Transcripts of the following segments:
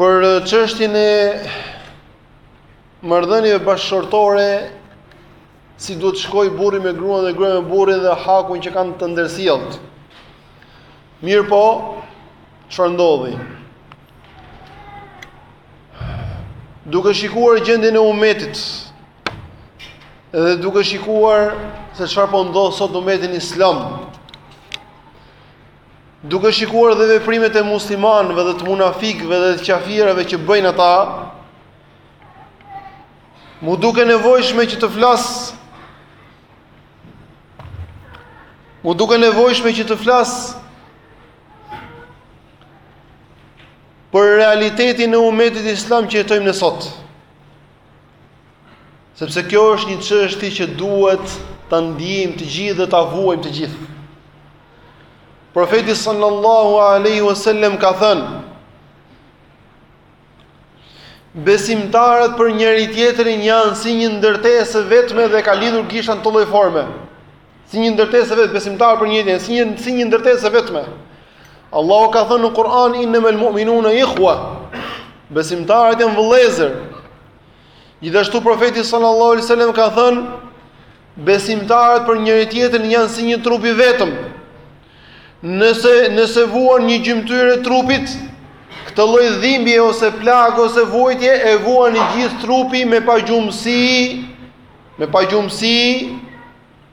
Për çështjen e marrëdhënieve bashkëshortore, si duhet të shkojë burri me gruan dhe gruaja me burrin dhe hakun që kanë të ndërsjellë. Mirëpo, çfarë ndodhi? Duke shikuar gjendjen e umetit dhe duke shikuar se çfarë po ndodh sot në umetin islam, Duke shikuar dhe veprimet e muslimanëve dhe të munafikëve dhe të qafirave që bëjnë ata, m'u duk e nevojshme që të flas, m'u duk e nevojshme që të flas, për realitetin e umetit islam që jetojmë ne sot. Sepse kjo është një çështje që duhet ta ndiejmë të gjithë dhe ta vuajmë të gjithë. Profeti sallallahu alaihi wasallam ka thënë: Besimtarët për njëri-tjetrin janë si një ndërtesë e vetme dhe ka lidhur gishtat në këtë lloj forme. Si një ndërtesë e vetme besimtarët për njëri, si një si një ndërtesë e vetme. Allahu ka thënë në Kur'an innamal mu'minuna ikhwa. Besimtarët janë vëllezër. Gjithashtu profeti sallallahu alaihi wasallam ka thënë besimtarët për njëri-tjetrin janë si një trup i vetëm. Nëse nëse vuan një gjymtyrë e trupit, këtë lloj dhimbje ose plagë ose vuajtje e vuan i gjithë trupi me pagjumësi, me pagjumësi,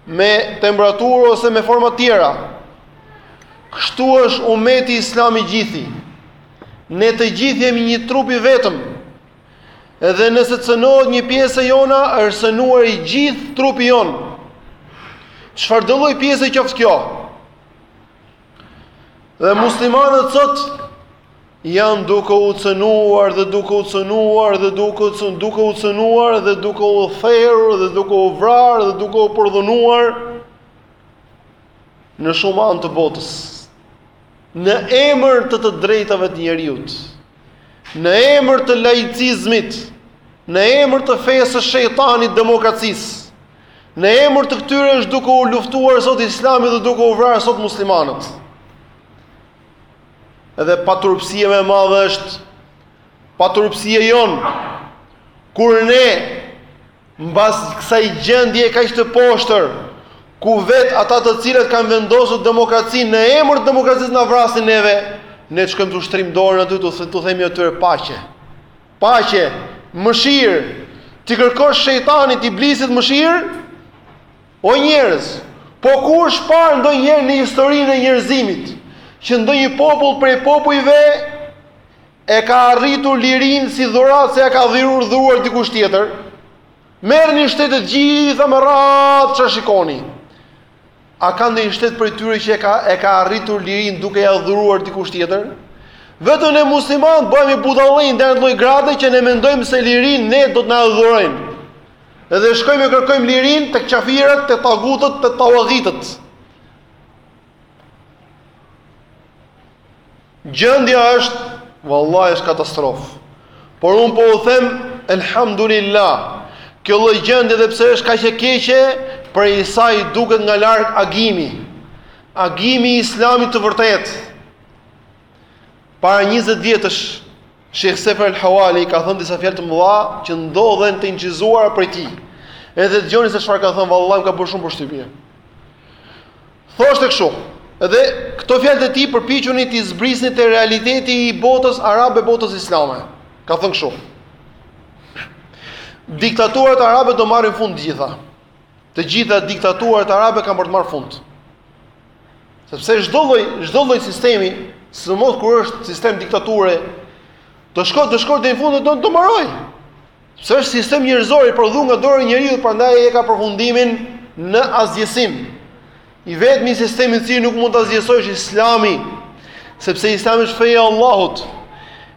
me temperaturë ose me forma të tjera. Kështu është umeti islam i gjithi. Ne të gjithë jemi një trup i vetëm. Edhe nëse cënohet një pjesë e jona, është cënuar i gjithë trupi jonë. Qëfar dëlloj pjesë e qoftë kjo? Dhe muslimanët sot janë duke u cënuar dhe duke u cënuar dhe duke u cënuar, duke u cënuar dhe duke u therur dhe duke u vrarë dhe duke u përdhunuar në shumë anë të botës. Në emër të të drejtave të njeriut. Në emër të laicizmit, në emër të fesë së shejtanit demokracisë. Në emër të këtyre është duke u luftuar sot Islami dhe duke u vrarë sot muslimanët. Edhe paturpësia më e madhe është paturpësia jonë kur ne Mbas kësaj gjendje kaq të poshtër, ku vetë ata të cilët kanë vendosur demokracinë në emër të demokracisë na vrasin neve, ne shkojmë të shtrim dorën aty t'u themi atyre paqe. Paqe, mëshirë. T'i kërkosh shejtanit, iblisit mëshirë? O njerëz, po ku është parë ndonjëherë në historinë e njerëzimit që ndonjë popull prej popujve E ka arritur lirinë si dhuratë se ja ka dhirur dhuruar dikush tjetër? Merrni shtetet t'gjitha me radhë edhe shikoni. A ka ndonjë shtet prej tyre që e ka e ka arritur lirinë duke ia dhuruar dikush tjetër? Vetëm ne muslimanët bëhemi budallenj deri n'atë lloj grade që ne mendojmë se lirinë ne do të na e dhurojnë. Edhe shkojmë e kërkojmë lirinë tek qafirët, tek tagutët, tek tauagitët. Gjendja është vallahi është katastrofë. Por unë po u them elhamdulillah. Kjo lloj gjendje edhe pse është kaq e keqe, prej saj duket nga larg agimi. Agimi i Islamit të vërtetë. Para 20 vjetësh Shejh Sefer al-Hawali ka thënë disa fjalë të mëdha që ndodhen të inçizuara prej tij. Edhe dëgjoni se çfarë ka thënë, vallahi më ka bërë shumë përshtypje. Thoshte kështu, edhe këto fjalë të tij përpiquni t'i zbrisni te realiteti i botës arabe, botës islame. Ka thënë kështu. Diktaturat arabe do marrin fund t'gjitha. Të gjitha diktaturat arabe kanë për të marrë fund. Sepse çdo lloj çdo lloj sistemi, sidomos kur është sistem diktature, do shkoj do shkoj deri në fund e do të mbaroj. Sepse është sistem njerëzor i prodhuar nga dora e njeriut, prandaj e ka përfundimin në asgjësim. I vetmi sistem i cili nuk mund ta asgjësosh është Islami, sepse Islami është feja e Allahut.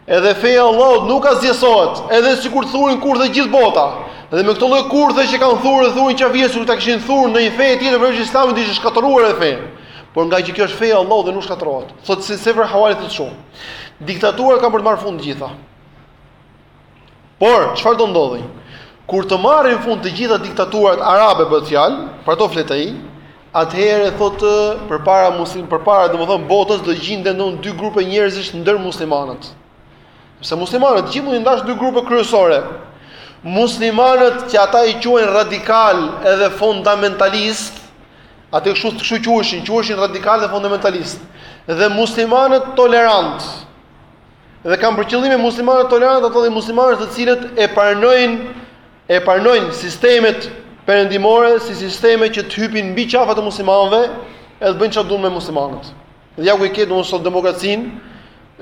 Edhe feja e Allahut nuk asgjësohet, edhe sikur të thurin kurthe gjithë bota. Dhe me këto lloj kurthe që kanë thurë dhe thurin qafirët sikur ta kishin thurë ndonjë fe tjetër përveç Islamit do ishte shkatërruar ajo fe. Por ngaqë kjo është feja e Allahut dhe nuk shkatërrohet. Thotë Shejh Sefer Hawali thotë shumë. Diktaturat kanë për të marrë fund të gjitha. Por, çfarë do ndodhë? Kur të marrin fund të gjitha diktaturat arabe bëhet fjalë, për ato flet ai, atëherë thotë përpara muslim, përpara domethënë botës do gjinden domun dy grupe njerëzish ndër muslimanët. Sepse muslimanët gjithë mund t'i ndash dy grupe kryesore. Muslimanët që ata i quajnë radikal edhe fundamentalist, atë kështu kështu quheshin, quheshin radikal dhe fundamentalist. Dhe muslimanët tolerant. Dhe kanë për qëllim muslimanët tolerantë, ato dhe muslimanët të cilët e pranojnë e pranojnë sistemet perëndimore si sisteme që të hypin mbi qafat e muslimanëve, edhe bëjnë çfarë duan me muslimanët. Dhe ja ku i ke domethënë sot demokracinë.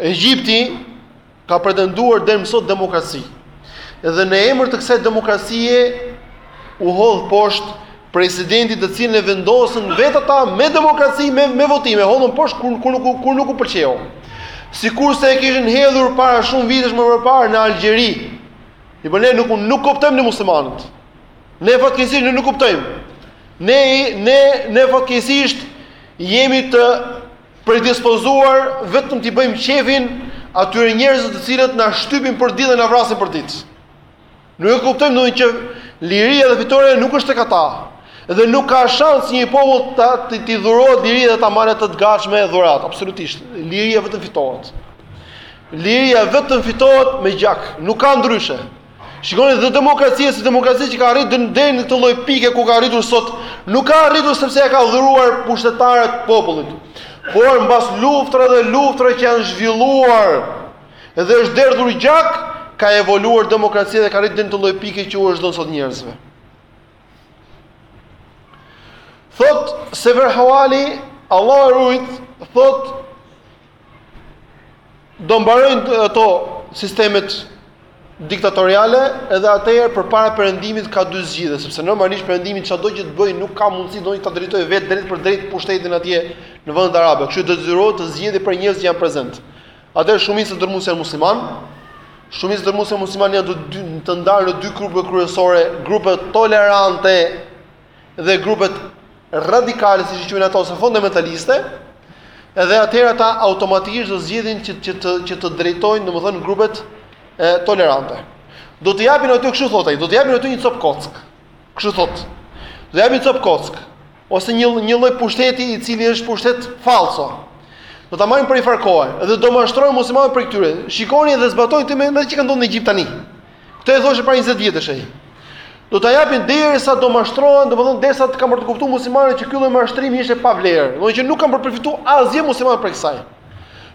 Egjipti ka pretenduar deri më sot demokraci. Dhe në emër të kësaj demokracie u hodh poshtë presidenti të cilin e vendosën vetë ata me demokraci me me votime, hodhën poshtë kur kur nuk kur nuk u pëlqeu. Sikurse e kishin hedhur para shumë vitesh më parë në Algjeri. Po ne nuk nuk kuptojmë ne muslimanët. Ne fatkeqësisht ne nuk kuptojmë. Ne ne ne fatkeqësisht jemi të predispozuar vetëm t'i bëjmë qefin atyre njerëzve të cilët na shtypin përditë dhe na vrasin përditë. Nuk e kuptojmë domethënë që liria dhe fitorja nuk është tek ata. Dhe nuk ka shans një popull ta t'i dhurohet liri dhe ta marrë atë të gatshme e dhurat, absolutisht. Liria vetëm fitohet. Liria vetëm fitohet me gjak, nuk ka ndryshe. Shikoni dhe demokracia si demokraci që ka arritur deri në këtë lloj pike ku ka arritur sot, nuk ka arritur sepse ia ka dhuruar pushtetarët popullit. Por mbas luftrave dhe luftrave që janë zhvilluar dhe është derdhur gjak, ka evoluar demokracia dhe ka arritë deri në këtë lloj pike që u është dhënë sot njerëzve. Thotë Sefer Havali, Allahu e rujt, thotë, do mbarojnë ato sistemet diktatoriale edhe atëherë përpara perëndimit ka dy zgjedhje sepse normalisht perëndimi çdo gjë të bëjë nuk ka mundësi domethënë ta drejtojë vetë drejtpërdrejt pushtetin atje në vendet arabe. Kështu do të detyrohet të zgjedhë prej njerëzve që janë prezent. Atëherë shumica dërmuese janë muslimanë. Shumica dërmuese muslimanë janë të dy të ndarë në dy grupe kryesore, grupet tolerante dhe grupet radikale, siç i quajnë ato ose fundamentaliste. Edhe atëherë ata automatikisht do zgjedhin që që të që të drejtojnë, domethënë grupet e tolerante. Do të japin atyre kështu thotë ai, do të japin atyre një copë kockë. Kështu thotë. Do të japin copë kockë. ose një një lloj pushteti i cili është pushtet fallso. Do ta marrin për një farë kohe dhe do mashtrojnë muslimanët prej këtyre. Shikoni dhe zbatojeni këtë me ato që kanë ndodhur në Egjipt tani. Këtë e thoshte para 20 vjetësh ai. Do ta japin derisa do mashtrohen, domethënë derisa të kanë për të kuptuar muslimanët që ky lloj mashtrimi ishte pa vlerë. Domethënë që nuk kanë për të përfituar asgjë muslimanët prej kësaj.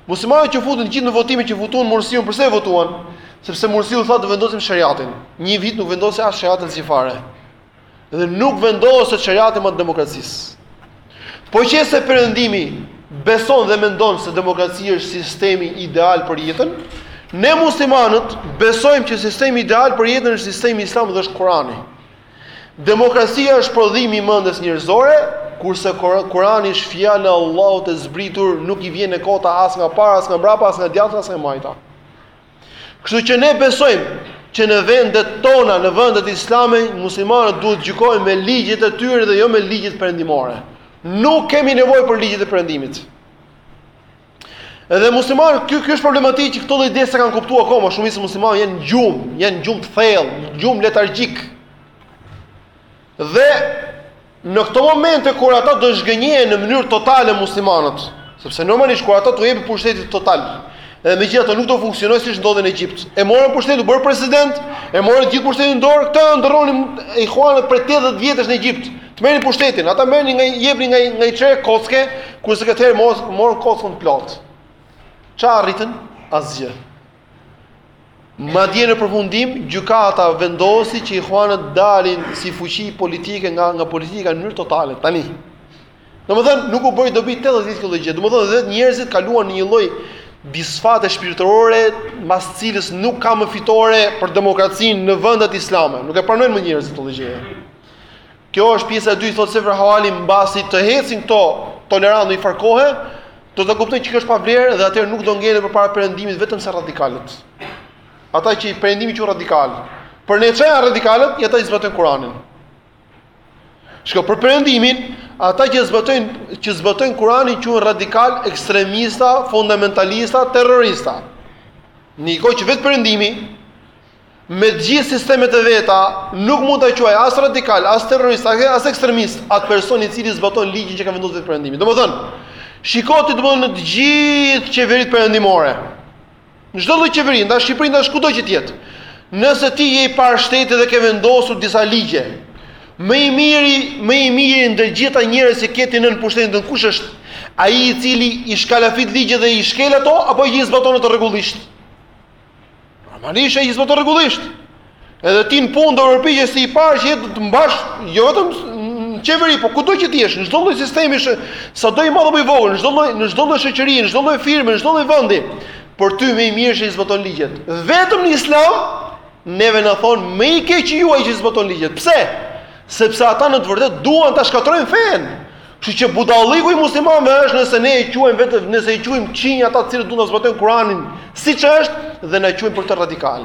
Muslimanët që u futën gjithë në votime që votuan Mursiun, pse e votuan? Sepse Mursiu tha do vendosim shariatin. Një vit nuk vendosi as sheriat asnjë fare. Dhe nuk vendoset shariati me anë të demokracisë. Po qe se perëndimi beson dhe mendon se demokracia është sistemi ideal për jetën, ne muslimanët besojmë që sistemi ideal për jetën është sistemi islam dhe është kurani. Demokracia është prodhim i mendjes njerëzore, kurse kurani është fjala e Allahut e zbritur nuk i vjen e kota as nga para, as nga mbrapa, as nga djathta, as nga majta. Kështu që ne besojmë që në vendet tona, në vendet islame, muslimanët duhet gjykojnë me ligjet e tyre dhe jo me ligjet perëndimore. Nuk kemi nevojë për ligjet e perëndimit. Edhe muslimanët, kjo kjo është problematikë që këto lloj ide s'e kanë kuptuar akoma, shumica muslimanë janë në gjumë, janë në gjumë të thellë, gjumë letargjik. Dhe në këto momente kur ata do zhgënjehen në mënyrë totale muslimanët, sepse normalisht kur ata t'u jepet pushteti total, edhe megjithatë nuk do funksionojë siç ndodhi në Egjipt. E morën pushtetin, u bërë president, e morën gjithë pushtetin në dorë, këta ëndërronin ikhwanët prej 80 vjetësh në Egjipt. Të merrin pushtetin, ata merrnin nga jepnin nga nga një çerek kocke, kurse këtë herë morën morën kockën e plotë. Ça arritën? Asgjë. Madje në përfundim, gjykata vendosi që Ikhwanët dalin si fuqi politike nga nga politika në mënyrë totale. Tani. Domethënë nuk u bëri dobi 80 vjet kjo lloj gjëje. Domethënë vetë njerëzit kaluan në një lloj disfate shpirtërore, mbas së cilës nuk ka më fitore për demokracinë në vendet islame. Nuk e pranojnë më njerëzit këtë lloj gjëje. Kjo është pjesa e dytë thotë Sefer Havali mbasi të ecin këta tolerantët një farë kohe, do ta kuptojnë që kjo është pa vlerë dhe atëherë nuk do ngelen përpara perëndimit vetëm se radikalët. Ata që perëndimi i quan radikal. Për ne çfarë janë radikalët? Janë ata që zbatojnë Kur'anin. Shiko për perëndimin, ata që zbatojnë që zbatojnë Kur'anin quhen radikalë, ekstremista, fundamentalista, terrorista. Në një kohë që vetë perëndimi Me të gjithë sistemet e veta, nuk mund ta quaj as radikal, as terrorist, as ekstremist atë person i cili zbaton ligjin që ka vendosur vetë Perëndimi. Domethënë, shiko ti domethënë në të gjithë qeveritë perëndimore. Në çdo lloj qeveri, daç Shqipëri, daç kudo që të jetë. Nëse ti je i pari i shtetit dhe ke vendosur disa ligje, më i miri, më i miri ndër gjithë ata njerëz që ke ti nën pushtetin tënd kush është? Ai i cili i shkalafit ligjet dhe i shkel ato apo ai që i zbaton ato rregullisht? Normalisht ai që i zbaton rregullisht. Edhe ti në punë do përpiqesh si i parë që je ti do të mbash jo vetëm në qeveri, por kudo që të jesh, në çdo lloj sistemi, sado i madh apo i vogël, në çdo lloj në çdo lloj shoqërie, në çdo lloj firme, në çdo lloj vendi, për ty më i mirë është ai që zbaton ligjet. Vetëm në Islam neve na thonë më i keqi është ai që zbaton ligjet. Pse? Sepse ata në të vërtetë duan ta shkatërrojnë fenë. Kështu që budalliku i muslimanëve është nëse ne e quajmë vetë, nëse e quajmë këqij ata të cilët duan të zbatojnë Kur'anin, siç është dhe na quajnë për këtë radikal.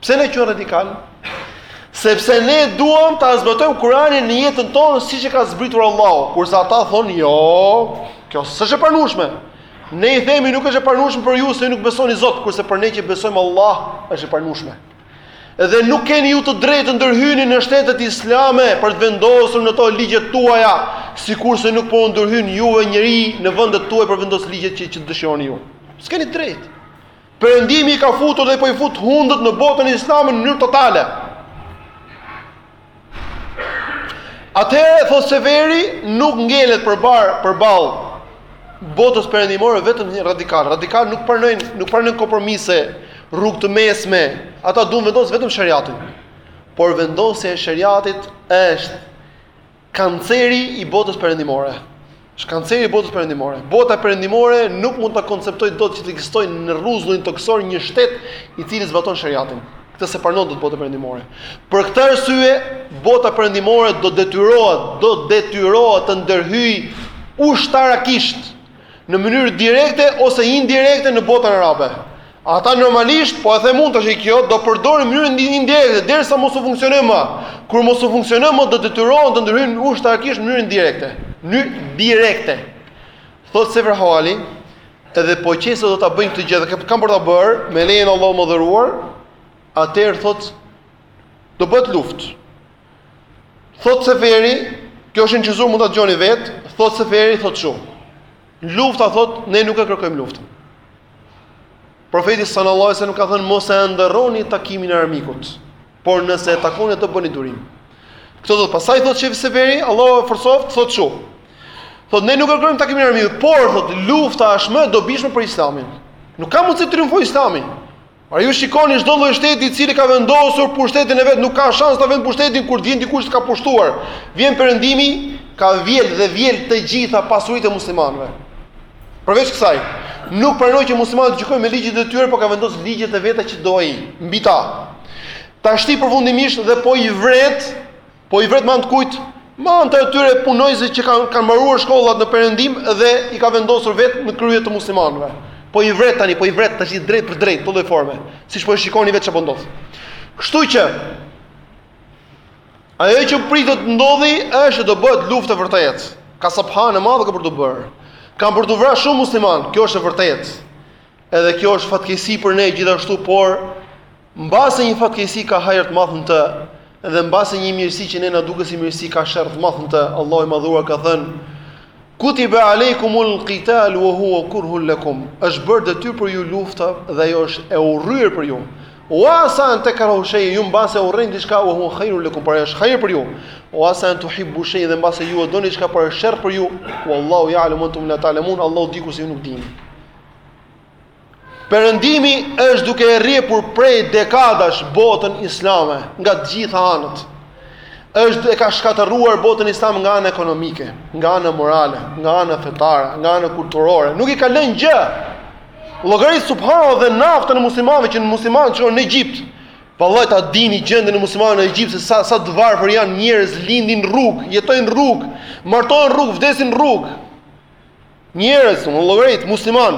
Pse na quajnë radikal? Sepse ne duam ta zbatojmë Kur'anin në jetën tonë siç e ka zbritur Allahu, kurse ata thonë jo, kjo s'është e pranueshme. Ne i themi nuk është e pranueshme për ju se ju nuk besoni Zot, kurse për ne që besojmë Allah është e pranueshme. Dhe nuk keni ju të drejtë të ndërhyni në shtetet islame për të vendosur në to ligjet tuaja, sikurse nuk po u ndërhyn juve njeri në vendet tuaj për të vendos ligjet që që dëshironi ju. S'keni të drejtë. Perëndimi i ka futur dhe po i fut hundët në botën islame në mënyrë totale. Atëherë thotë Seferi nuk ngelet përbar përball botës perëndimore vetëm një radikal. Radikal nuk pranojnë nuk pranojnë kompromise, rrugë të mesme. Ata duan të vendosin vetëm shariatin. Por vendosja e shariatit është kanceri i botës perëndimore. Është kanceri i botës perëndimore. Bota perëndimore nuk mund ta konceptojë dot që të ekzistojë në rruzullin tokësor një shtet i cili zbaton shariatin. Këtë s'e pranon dot bota perëndimore. Për këtë arsye, bota perëndimore do detyrohet, do detyrohet të ndërhyjë ushtarakisht në mënyrë direkte ose indirekte në botën arabe. Ata normalisht, po e them unë tash kjo, do përdorin mënyrën indirekte derisa mos u funksionojë më. Kur mos u funksionojë më do detyrohen të ndërhyjnë ushtarakisht në mënyrë direkte. Në direkte. Thotë Sefer Havali, edhe po qe se do ta bëjnë këtë gjë dhe kanë për ta bërë me lejen e Allahut të madhëruar, atëherë thotë do bëhet luftë. Thotë Seferi, kjo është inçizuar mund ta dëgjoni vet, thotë Seferi thotë shumë. Lufta thotë ne nuk e kërkojmë luftën. Profeti sallallahu alajhi wasallam ka thënë mos e ëndërroni takimin e armikut, por nëse e takoni atë bëni durim. Këto thotë pastaj thotë sheh Seferi, Allahu e forcoft, thotë shumë. Thot ne nuk e kërkojmë takimin e armikut, por thot lufta është më e dobishme për Islamin. Nuk ka mundësi të triumfojë Islami. Por ju shikoni çdo lloj shteti i cili ka vendosur pushtetin e vet nuk ka shans ta vësh pushtetin kur të vjen dikush të ka pushtuar. Vjen perëndimi, ka vjel dhe vjel të gjitha pasuritë e muslimanëve. Përveç kësaj, nuk pranon që muslimanët të gjykojnë me ligjet e tyre, por ka vendos ligjet e veta që do ai mbi ta. Tashti përfundimisht dhe po i vret Po i vret me anë të kujt? Me anë të atyre punonjësve që kanë kanë mbaruar shkollat në perëndim dhe i ka vendosur vetë në krye të muslimanëve. Po i vret tani, po i vret tashti drejtpërdrejt, çdo lloj forme. Siç po e shikoni vetë çfarë po ndodh. Kështu që ajo që pritet të ndodhi është do bëhet luftë e vërtetë. Kasaphanë e madhe ka për t'u bërë. Kanë për t'u vrarë shumë musliman, kjo është e vërtetë. Edhe kjo është fatkeqësi për ne gjithashtu, por Mbase një fatkeqësi ka hajër të madh në të, dhe mbase një mirësi që ne na duket si mirësi ka sherr të madh në të, Allahu i madhuar ka thënë: "Kutiba alejkumul qital wa huwa kurhul lakum." Është bërë detyrë për ju lufta dhe ajo është e urryer për ju. Wa asa an takrahu shay'an, ju mbase urreni diçka wa huwa khairul lakum, por është hajër për ju. Wa asa an tuhibbu shay'an, dhe mbase ju e doni diçka por është sherr për ju. Wallahu ya'lamu wa antum la ta'lamun, Allahu di kurse ju nuk dini. Perëndimi është duke e rrjepur prej dekadash botën islame nga të gjitha anët. Është e ka shkatërruar botën islame nga ana ekonomike, nga ana morale, nga ana fetare, nga ana kulturore. Nuk i ka lënë gjë. Llogarit subhanallah dhe naftën e muslimanëve që në muslimanët çon në Egjipt. Vallahi ta dini gjendën e muslimanëve në Egjipt se sa sa të varfër janë njerëz lindin rrugë, jetojnë rrugë, martohen rrugë, vdesin rrugë. Njerëz, llogarit musliman,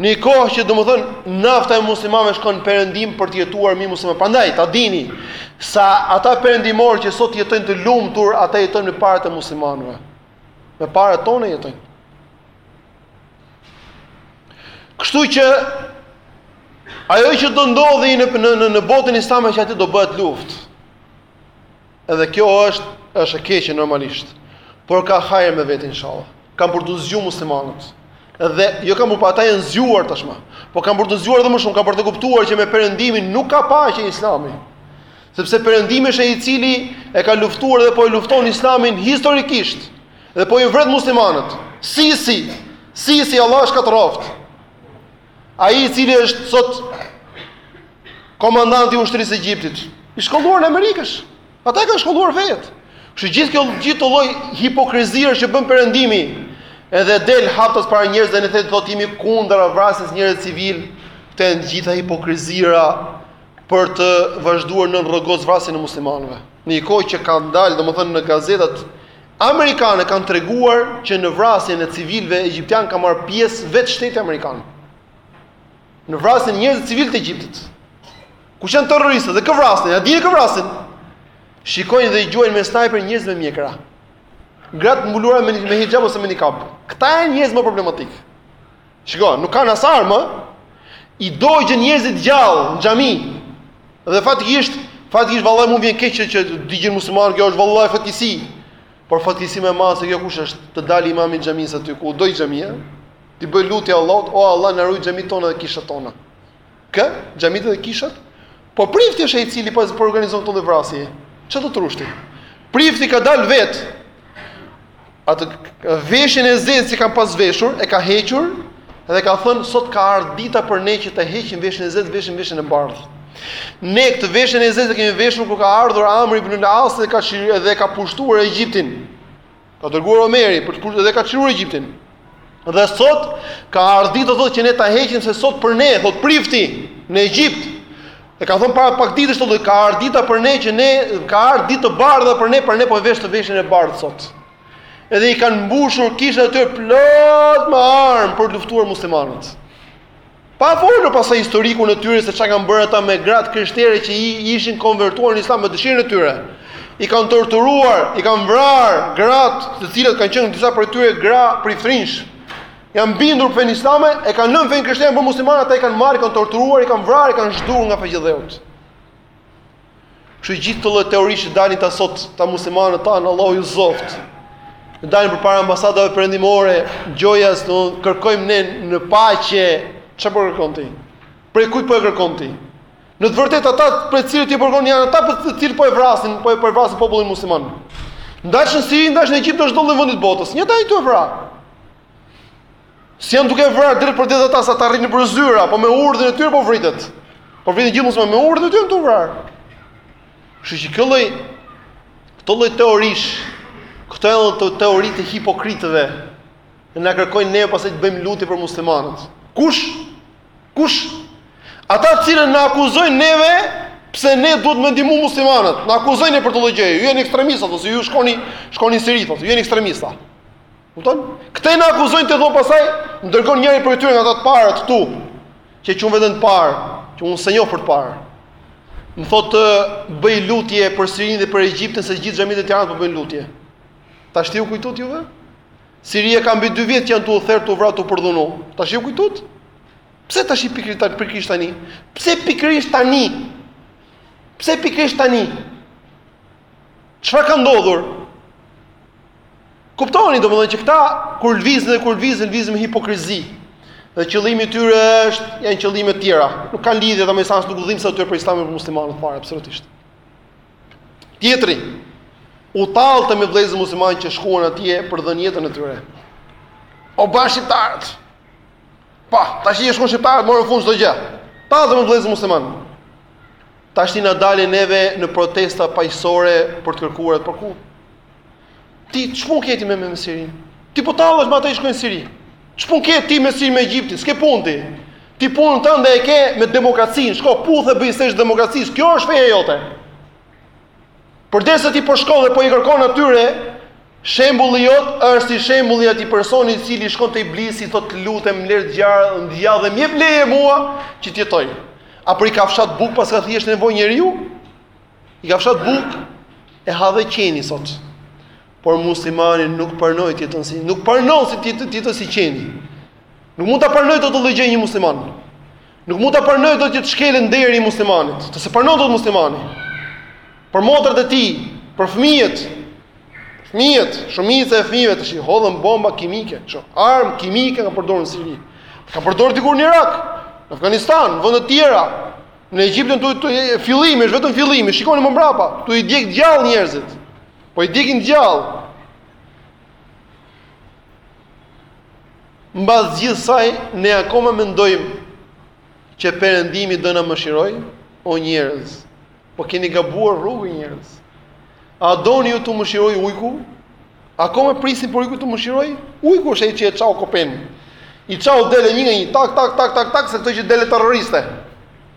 në një kohë që domethën nafta e muslimanëve shkon në perëndim për të jetuar mi musliman. Prandaj ta dini sa ata perëndimorë që sot jetojnë të lumtur, ata jetojnë me paratë e muslimanëve. Me paratë tona jetojnë. Kështu që ajo që do ndodhi në në në botën islame që aty do bëhet luftë. Edhe kjo është është e keqe normalisht. Por ka hajër me vete inshallah. Kanë për t'u zgjuar muslimanët. Edhe jo kanë për po ata janë zgjuar tashmë. Po kanë për t'u zgjuar edhe më shumë, kanë për të kuptuar që me perëndimin nuk ka paqe Islami. Sepse perëndimi është ai i cili e ka luftuar dhe po e lufton Islamin historikisht. Dhe po i vret muslimanët. Sisi, Sisi, Allahu e shkatërroftë. Ai i cili është sot komandanti i ushtrisë së Egjiptit, i shkolluar në Amerikë është. Ata e kanë shkolluar vetë. Kështu gjithë kjo gjithë këto lloj hipokrizish që bën perëndimi, edhe del haptas para njerëzve dhe në thelb thotë jemi kundër vrasjes njerëzve civilë, këto janë gjitha hipokrizira për të vazhduar nën rrogoz vrasjen e muslimanëve. Në një kohë që kanë dalë, domethënë në gazetat amerikane kanë treguar që në vrasjen e civilëve egjiptianë ka marrë pjesë vetë shteti amerikan. Në vrasjen e njerëzve civilë të Egjiptit. Kush janë terroristët dhe kë vrasin? A e di kë vrasin? Shikojnë dhe i gjuajnë me sniper njerëzit me mjekra. Gratë mbuluara me me hijab ose me nikab. Këta janë njerëzit më problematikë. Shiko, nuk kanë as armë, i dogjën njerëzit gjallë në xhami. Dhe fatkeqësisht, fatkeqësisht vallahi mu më vjen keq që digjen muslimanë, kjo është vallahi fatkeqësi. Por fatkeqësi më e madhe se kjo kush është? Të dalë imami i xhamisë aty ku u dogj xhamia, t'i bëjë lutje Allahut, o Allah na ruaj xhamitë tona dhe kishat tona. Kë? Xhamitë dhe kishat? Po prifti është ai i cili po e organizon këto lloj vrasjesh. Ça do të thotë? Prifti ka dalë vet. Atë veshjen e zezë që kanë pas veshur, e ka hequr dhe ka thënë sot ka ardhur dita për ne që të heqim veshjen e zezë, veshim veshjen e bardhë. Ne këtë veshjen e zezë e kemi veshur kur ka ardhur Amr ibn al-As dhe ka dhe ka pushtuar Egjiptin. Ka dërguar Omeri për të kurse dhe ka çliruar Egjiptin. Dhe sot ka ardh dita thotë që ne ta heqim se sot për ne thot prifti në Egjipt. E ka thënë para pak ditësh thotë ka ardh dita për ne që ne ka ardhur ditë të bardha për ne për ne po vesh atë veshjen e bardhë sot. Edhe i kanë mbushur kishën e tyre plot me armë për të luftuar muslimanët. Pa folur pastaj historikun e tyre se çka kanë bërë ata me gratë krishtere që i ishin konvertuar në Islam me dëshirën e tyre. I kanë torturuar, i kanë vrarë gratë, të cilat kanë qenë disa prej tyre gra priftërinjsh. Janë bindur fenë islame, e kanë lënë fenë krishtere bërë muslimane, ata i kanë marrë, i kanë torturuar, i kanë vrarë, i kanë zhdukur nga faqja e dheut. Kështu që gjithë këto lloj teorish që dalin këta sot këta muslimanët tan Allahu i udhëzoftë. Na dalin përpara ambasadave perëndimore, gjoja se do kërkojmë ne një paqe, çfarë po kërkon ti? Prej kujt po e kërkon ti? Në të vërtetë ata prej të cilët ti po kërkon janë ata për të cilët po e vrasin, po e po vrasin popullin musliman. Daç në Siri, daç në Egjipt, në çdo lloj vendi të botës. Një tani tu e vra. S'janë duke vrarë drejtpërdrejt ata se ata rrinë nëpër zyra, po me urdhrin e tyre po vritet. Po vritet gjithë musliman me urdhrin e tyre të vrarë. Kështu që kjo lloj këto lloj teorish, këto janë teoritë e hipokritëve. Ne na kërkojnë neve pastaj të bëjmë lutje për muslimanët. Kush? Kush? Ata të cilët na akuzojnë neve pse ne duhet me ndihmu muslimanët. Na akuzojnë për çdo lloj gjëje. Ju jeni ekstremistë, thotë, ju shkoni, shkoni në Siri, thotë, ju jeni ekstremistë. Kupton? Këta na akuzojnë të thonë pastaj, më dërgon njëri prej tyre nga ata të parët këtu, që qun veten të parë, që unë s'e njoh për të parë. Më thotë bëj lutje për Sirinë dhe për Egjiptin se gjithë xhamitë e Tiranës po bëjnë lutje. Tashti ju kujtohet juve? Siria ka mbi 2 vjet që janë tu u ther, tu vra, tu përdhunu. Tashti ju kujtohet? Pse tashti pikërisht tani pikërisht tani? Pse pikërisht tani? Pse pikërisht tani? Çfarë ka ndodhur? Kuptoni domethënë që këta kur lvizin dhe kur lvizin lvizin me hipokrizi. Dhe qëllimi i tyre është janë qëllime të tjera. Nuk kanë lidhje domethënë se nuk u dhimbset për islamin për muslimanët fare absolutisht. Tjetri u tallte me vëllezër muslimanë që shkuan atje për dhënë jetën e tyre. O ba shqiptarët. Pa, tashi shkun shqiptarët mori fund çdo gjë. Tallte me vëllezër muslimanë. Tashti na dalin neve në protesta paqësore për të kërkuar atë përku. Ti ç'pun ke ti me me Sirin? Ti po tallesh me ata që shkojnë në Siri. Ç'pun ke ti me Sirin me Egjiptin? S'ke punë ti. Ti punën tënde e ke me demokracinë. Shko puthe bëj sexhde demokracisë. Kjo është feja jote. Përderisa ti po shkon dhe po i kërkon atyre, shembulli jot është si shembulli i atij personi i cili shkon te iblisi i thotë të lutem më lër gjallë mua dhe më jep leje mua që të jetoj. A për një kafshatë buk paska thjesht nevojë njeriu? Një kafshatë buk e ha dhe qeni sot. Por muslimani nuk pranon të jetojë si nuk pranon si të jetojë si qeni. Nuk mund ta pranoj dot këtë lloj gjëje një musliman. Nuk mund ta pranoj dot që të shkelet nderi i muslimanit. Këtë s'e pranon dot muslimani. Për motrat e tij, për fëmijët. Fëmijët, shumica e fëmijëve tash i hodhën bomba kimike, kështu. Armë kimike kanë përdorur në Siri. Ka përdorur dikur në Irak, në Afganistan, në vende të tjera. Në Egjipt është fillimi është vetëm fillimi. Shikoni më mbrapa, tu i djeg gjallë njerëzit. Po i djegin gjallë. Mbas gjithë kësaj, ne akoma mendojmë që Perëndimi do na mëshirojë, o njerëz. Po keni gabuar rrugën njerëz. A doni ju t'ju mëshirojë ujku? Akoma prisni për ujku t'ju mëshirojë? Ujku është ai që e çau kopenë. I çau delet një nga një, tak tak tak tak tak se këto qenë dele terroriste.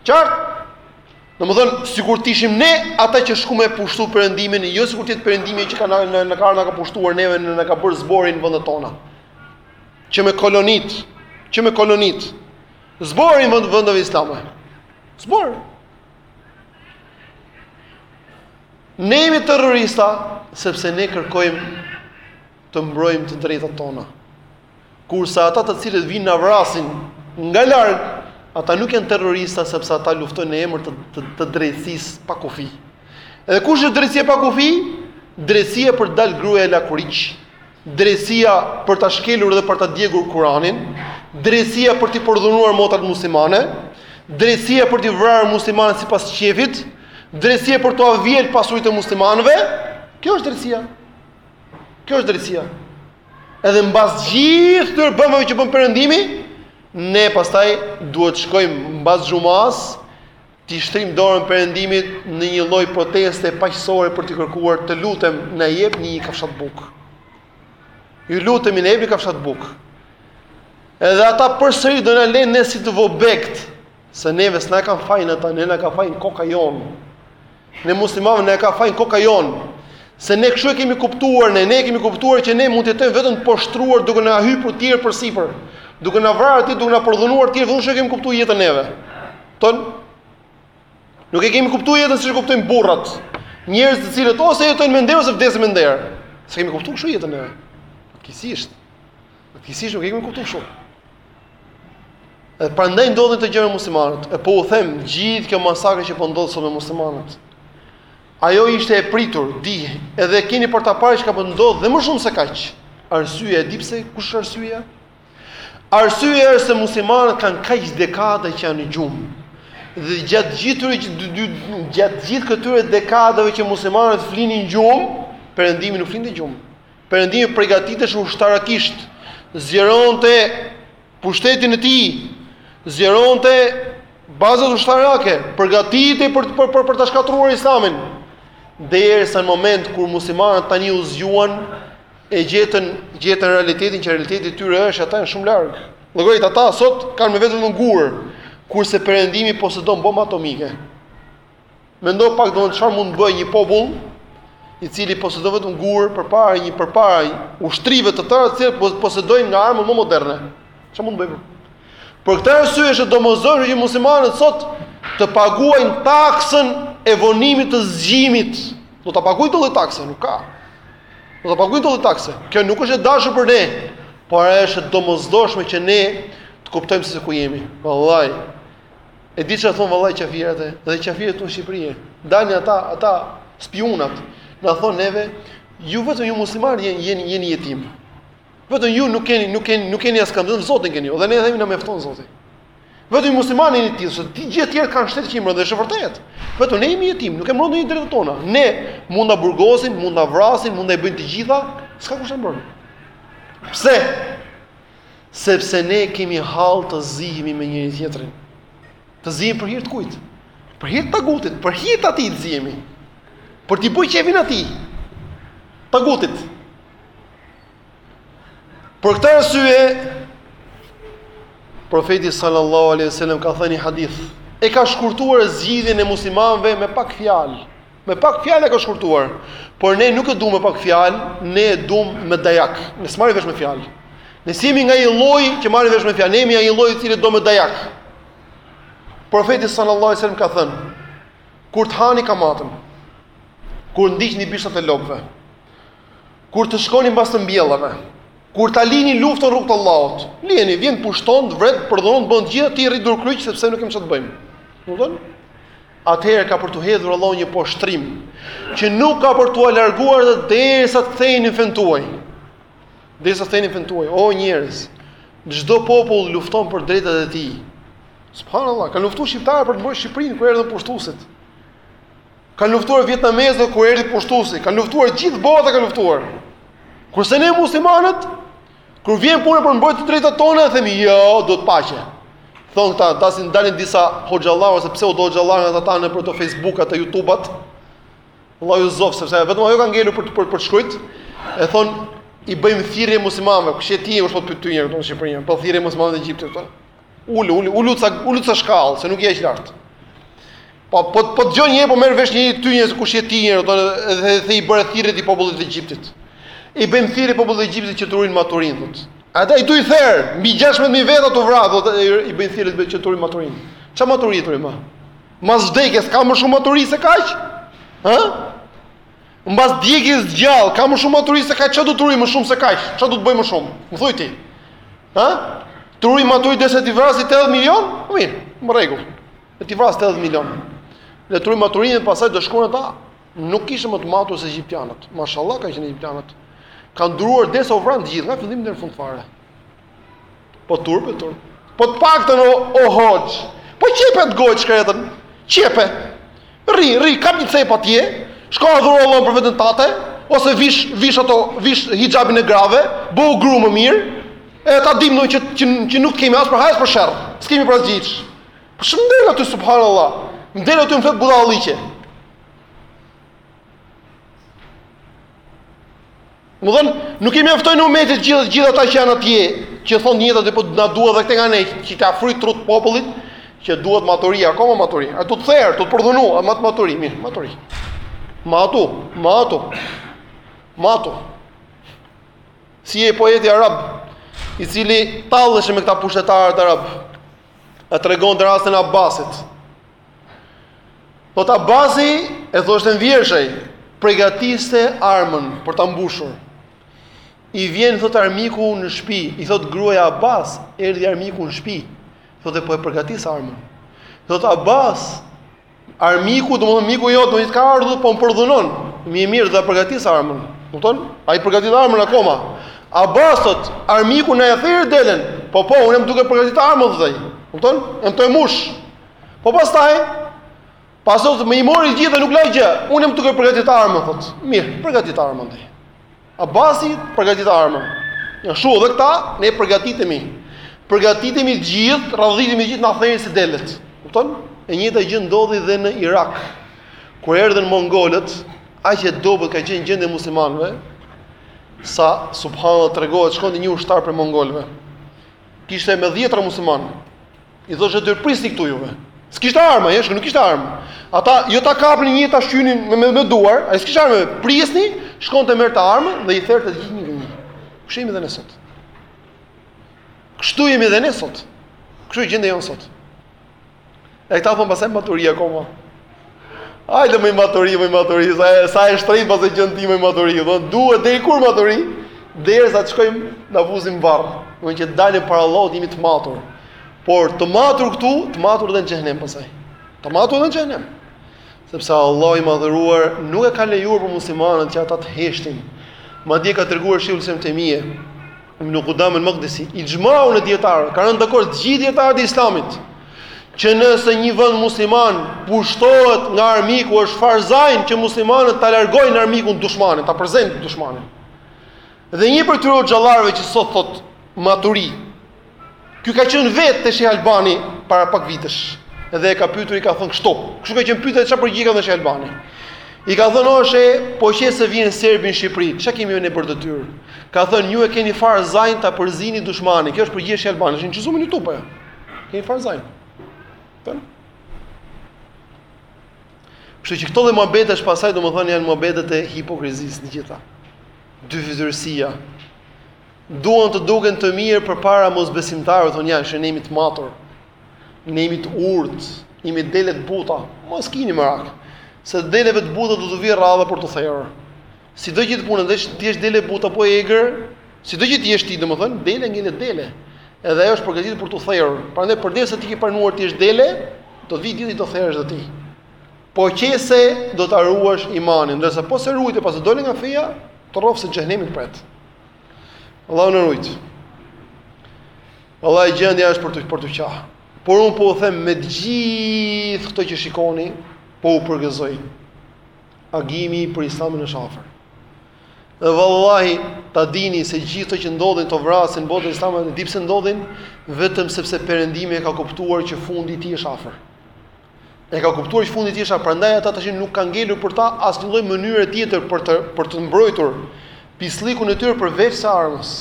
Qartë? Domethënë, sikur të ishim ne ata që shkum me pushtu perëndimin, jo sikur të jetë perëndimi që kanë në në kanë na ka pushtuar neve në na ka bërë zborin në vendet tona. Që me kolonitë, që me kolonitë. Zborin në vend vendeve islame. Zbor. Ne jemi terrorista sepse ne kërkojmë të mbrojmë të drejtat tona. Kurse ata të cilët vijnë na vrasin nga larg, ata nuk janë terrorista sepse ata luftojnë në emër të të, të drejtësisë pa kufi. Edhe kush është drejtësia pa kufi? Drejtësia për t'dal gruaja e lakuriq, drejtësia për ta shkelur dhe për ta djegur Kur'anin, drejtësia për t'i përdhunuar motrat muslimane, drejtësia për t'i vrarë muslimanët sipas qefit, drejtësia për t'ua vjel pasuritë e muslimanëve, kjo është drejtësia. Kjo është drejtësia. Edhe mbas gjithë këtyre bëmave që bën Perëndimi, ne pastaj duhet të shkojmë mbas xhumas, t'i shtrim dorën Perëndimit në një lloj proteste paqësore për t'i kërkuar të lutem na jepni një kafshat bukë. Ju lutemi na jepni kafshat bukë. Edhe ata përsëri do na lënë ne si të vobekt. Se neve s'na e kanë fajin ata, ne na ka fajin koka jonë. Ne muslimanëve na e ka fajin koka jonë. Se ne kështu e kemi kuptuar, ne ne e kemi kuptuar që ne mund të jetojmë vetëm të poshtruar duke na hypur të tjerët përsipër, duke na vrarë ti, duke na përdhunuar ti, vetëm kështu e kemi kuptuar jetën neve. Thom nuk e kemi kuptuar jetën siç e kuptojnë burrat. Njerëz të cilët ose jetojnë me nder ose vdesin me nder. S'e kemi kuptuar kështu jetën neve. Fatkeqësisht. Fatkeqësisht nuk e kemi kuptuar kështu. E prandaj ndodhin këto gjëra me muslimanët. E po u them, gjithë kjo masakër që po ndodh sot me muslimanët. Ajo ishte e pritur, di, edhe keni për ta parë çka do ndodh dhe më shumë se kaq. Arsyeja e di pse kush është arsyeja? Arsyeja është se muslimanët kanë kaq dekada që janë në gjumë. Dhe gjatë gjithë gjatë gjithë këtyre dekadave që muslimanët flinin gjumë, perëndimi nuk flinte gjumë. Perëndimi përgatitej ushtarakisht, zgjeronte pushtetin e tij, zgjeronte bazat ushtarake, përgatitej për për për, për ta shkatërruar Islamin. Derisa në moment kur muslimanët tani u zgjuan, e gjetën gjetën realitetin që realiteti i tyre është ata janë shumë larg. Llogarit ata sot kanë me vete vetëm gurë, kurse Perëndimi posedon bomba atomike. Mendo pak domthon çfarë mund të bëjë një popull i cili posedon vetëm gur përpara një përpara ushtrive të tëra të cilat po posedojnë nga armët më moderne. Çfarë mund të bëjë? Për këtë arsye është e domosdoshme që muslimanët sot të paguajnë taksën e vonimit të zgjimit. Do ta paguajë këtë taksë, nuk ka. Do ta paguajë këtë taksë. Kjo nuk është e dashur për ne, por është e domosdoshme që ne të kuptojmë se ku jemi. Vallai. E di çfarë thon vallai qafirat e dhe qafirat në Shqipëri. Dalin ata, ata spiunat. Na thon neve, ju vetëm ju muslimanë jeni jeni jeni jetim. Vetëm ju nuk keni nuk keni nuk keni askënd, vetëm Zotin keni. Dhe ne themi na mjafton Zoti. Vetëm ju muslimanë jeni të tillë, të gjithë të tjerët kanë shtet që i mbrojnë, është e vërtetë. Vetëm ne jemi jetim, nuk i mbron njeri të drejtat tona. Ne mund të na burgosin, mund të na vrasin, mund të na bëjnë të gjitha, s'ka kush të na mbrojë. Pse? Sepse ne kemi hall të zihemi me njëri tjetrin. Të zihemi për hir të kujt? Për hir të tagutit, për hir të atij të zihemi. Për t'i bërë qefin atij. Tagutit. Për këtë arsye Profeti sallallahu alaihi wasallam ka thënë një hadith, e ka shkurtuar zgjidhjen e muslimanëve me pak fjalë. Me pak fjalë e ka shkurtuar. Por ne nuk e duam me pak fjalë, ne e duam me dajak. Ne s'marrim vesh me fjalë. Ne s'jemi nga një lloj që marrim vesh me fjalë, ne jemi ai lloj i cili do me dajak. Profeti sallallahu alajhi wasallam ka thënë: Kur të hani kamatën, kur ndiqni bishtat e lopëve, kur të shkoni mbas të mbjellave, kur ta lini luftën rrugë të Allahut, lieni, vjen pushton, të vret, përdhunon, bën të gjitha, ti rri duarkryq sepse nuk kemi çfarë të bëjmë. Kupton? atëherë ka për t'u hedhur Allahu një poshtrim që nuk ka për t'ua larguar derisa të ktheheni në fenë tuaj. Derisa të ktheheni në fenë tuaj, o njerëz, çdo popull lufton për drejtat e tij. Subhanallahu, kanë luftuar shqiptarët për të bërë Shqipërinë kur erdhën pushtuesit. Kanë luftuar vietnamezët kur erdhi pushtuesi, kanë luftuar, gjithë bota ka luftuar. Kurse ne muslimanët Kur vjen puna për të mbrojt të drejtat tona, themi, jo, duhet paqe. Thonë këta, tashi dalin disa hoxhallar ose pseudohoxhallarë, ata tani nëpër ato Facebook, ata YouTube-at. Allahu zof, sepse vetëm ajo ka ngelur për, për të shkruajt. E thonë i bëjmë thirrje muslimanëve, kush je ti, s'ta bën ty një në Shqipëri, po thirrje muslimanëve të Egjiptit këtu. Ul, ul, ulu ca, ulu ca shkallë, se nuk je aq lart. Po po s'po të dëgjon njeri, s'po të merr vesh njeri ty njëherë se kush je ti njëherë, do të thuash i bëre thirrje ti popullit të Egjiptit. I bëjmë thirrje popullit të Egjiptit që të ruajnë maturinë thotë. Ata i tu i ther, mbi 16000 veta tu vra, thotë i bëjmë thirrje që të ruajnë maturinë. Ça maturie të ruajnë më? Mas vdekjes ka më shumë maturi se kaq? Hë? Mbas djegjes gjallë, ka më shumë maturi se kaq, ça do të ruajë më shumë se kaq? Ça do të bëjë më shumë? Më thuaj ti. Ha? Të ruajë maturi derisa t'i vrasi 80 milion? Po mirë, në rregull. Le t'i vrasi 80 milion. Le të ruajë maturinë dhe pastaj do shkojnë ata. Nuk kishte më të matur se egjiptianët. Mashallah kanë qenë egjiptianët. Kanë duruar derisa u vranë të gjithë, nga fillimi deri në fund fare. Po turp e turp. Po të paktën o, o hoxh. Po qepe atë gojë shkretën. Qepe. Rri, rri, kap një cep atje. Shko adhuro Allahun për veten tate, ose vish vish ato, vish hixhabin e grave, bëhu gru më mirë. E ta dim që, që që nuk të kemi as për hajr as për sherr. S'të kemi për asgjë. Po ç'më del aty subhanallahu. Më del aty më flet budalliqe. Domethënë, nuk i mjaftojnë umetit gjithë, gjithë ata që janë atje, që thonë të njëjtat, po na duhet dhe këtej nga ne, që t'ia fryjë trutë popullit, që duhet maturi, akoma maturi. Ai tu të ther, tu të përdhunu, amán maturi, mirë, maturi. Matu, matu, matu. Si ai poeti arab, i cili talleshe me këta pushtetarët arab, e tregonte rastin e Abbasit, Thot Abbasi e thoshte në vjershe, përgatiste armën për ta mbushur. I vjen thot armiku në shtëpi, i thot gruaja Abbas, erdhi armiku në shtëpi. Thotë po e përgatis armën. Thot Abbas, armiku, domethënë miku jot, deri te ka ardhur po më përdhunon. Mirë mirë do ta përgatis armën. Kupton? Ai përgatit armën akoma. Abbas thot, armiku na e theri delen. Po po, unë jam duke përgatit armën thot ai. Kupton? Unë ta mush. Po pastaj, Abbas thot m'i mori gjithë dhe nuk la gjë. Unë jam duke përgatitur armën, thot. Mirë, përgatit armën ti. Abasi përgatit armën. Ja shu edhe këta, ne përgatitemi. Përgatitemi të gjithë, radhitemi të gjithë na therin si delet. Kupton? E njëjta gjë ndodhi dhe në Irak. Kur erdhën mongolët, aq e dobët ka qenë gjendja e muslimanëve, sa subhanallahu tregohet shkonte një ushtar prej mongolëve. Kishte me dhjetra muslimanë. I thoshte dy prisni këtu juve. S'kishte armë, jesh, nuk kishte armë. Ata jo ta kapnin e ta shqynin me me, me duar, ai s'kishte armë, prisni, shkonte merrte armën dhe i therte gjithë një vini. Kështu jemi dhe ne sot? Kështu jemi dhe ne sot. Kështu gjendja jonë sot. E këta thonë pastaj maturi akoma. Hajde moj maturi, moj maturi, sa e sa e shtrenjtë paske qenë ti moj maturi, do duhet deri kur maturi? Derisa të shkojmë ne, vdesim në varr. Që të dalim para Allahut jemi të matur. Por të matur këtu, të matur edhe në xhehenem pastaj. Të matur edhe në xhehenem. Sepse Allahu i madhëruar nuk e ka lejuar për muslimanët që ata të heshtin. Madje ka treguar shejhu shemte mije. Ibn Kudame el-Makdisi, ixhmaun e dijetarëve, kanë rënë dakord të gjithë dijetarët e Islamit që nëse një vend musliman pushtohet nga armiku është farz ajn që muslimanët ta largojnë armikun dushmanin, ta përzejnë dushmanin. Dhe një prej këtyre hoxhallarëve që sot thot maturi. Ky ka qenë vetë te Sheh Albani para pak vitesh. Dhe e ka pyetur i ka thënë kështu. Kështu ka qenë pyetja çfarë përgjigje ka dhënë Sheh Albani. I ka thënë o sheh, po qe se vjen serbi në Shqipëri, çka kemi ne për detyrë? Ka thënë ju e keni farz ajn ta përzini dushmanin. Kjo është përgjigje Sheh Albani, është në çuzumin e YouTube. Keni farz ajn. Tan. Kështu që këto dhe muhabetesh pastaj, domethënë janë muhabete të hipokrizisë të gjitha. Dyfytyrësia, Duan të duken të mirë përpara mosbesimtarëve, thonë ja, shih ne jemi të matur, ne jemi të urtë, jemi dele të buta, mos kini merak, se deleve të buta do t'u vijë radha për t'u therur. Sido që të jetë puna, edhe që ti jesh dele e butë apo e egër, sido që të jesh ti, domethënë, delja ngel dele, edhe ajo është përgatitur për t'u therur, prandaj përderisa ti ke pranuar të jesh dele, do vijë dita të theresh dhe ti. Po qe se do ta ruash imanin, ndërsa po s'e ruajte, pastaj dole nga feja, të rrofë se xhehenemi të pret. Allahu na rujt. Wallahi gjendja është për t'u për t'u qa. Por un po u them me të gjithë këto që shikoni, po u përgëzoj. Agimi për Islamin është afër. Dhe vallahi ta dini se gjithë këto që ndodhin po vrasin botën islame, e di pse ndodhin, vetëm sepse Perëndimi e ka kuptuar që fundi i tij është afër. E ka kuptuar që fundi i tij është, prandaj ata tashi nuk ka ngelur për ta asnjë lloj mënyre tjetër për të për të mbrojtur pisllikun e tyre përveçse armës.